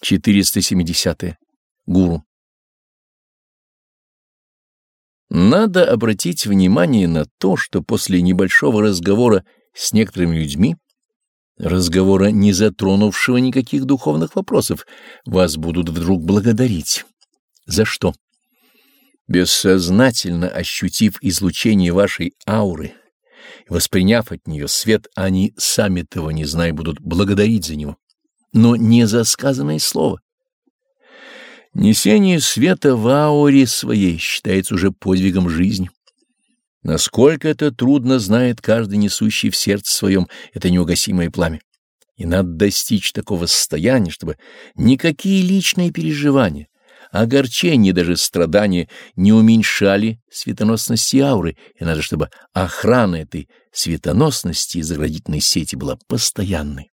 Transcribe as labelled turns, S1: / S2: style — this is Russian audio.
S1: 470. -е. Гуру. Надо обратить внимание на то, что после небольшого разговора с некоторыми людьми, разговора, не затронувшего никаких духовных вопросов, вас будут вдруг благодарить. За что? Бессознательно ощутив излучение вашей ауры, восприняв от нее свет, они сами того не зная будут благодарить за него но не за сказанное слово. Несение света в ауре своей считается уже подвигом жизни. Насколько это трудно, знает каждый несущий в сердце своем это неугасимое пламя. И надо достичь такого состояния, чтобы никакие личные переживания, огорчения, даже страдания не уменьшали светоносности ауры, и надо, чтобы охрана этой светоносности и заградительной сети была постоянной.